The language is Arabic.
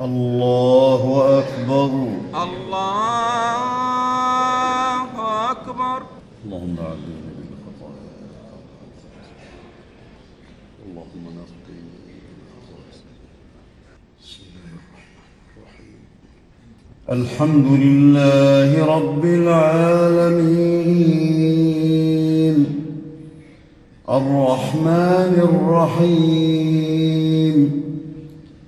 الله أكبر. الله أكبر. اللهم علمنا بالخطايا اللهم نقي بسم الله الرحمن الرحيم الحمد لله رب العالمين. الرحمن الرحيم.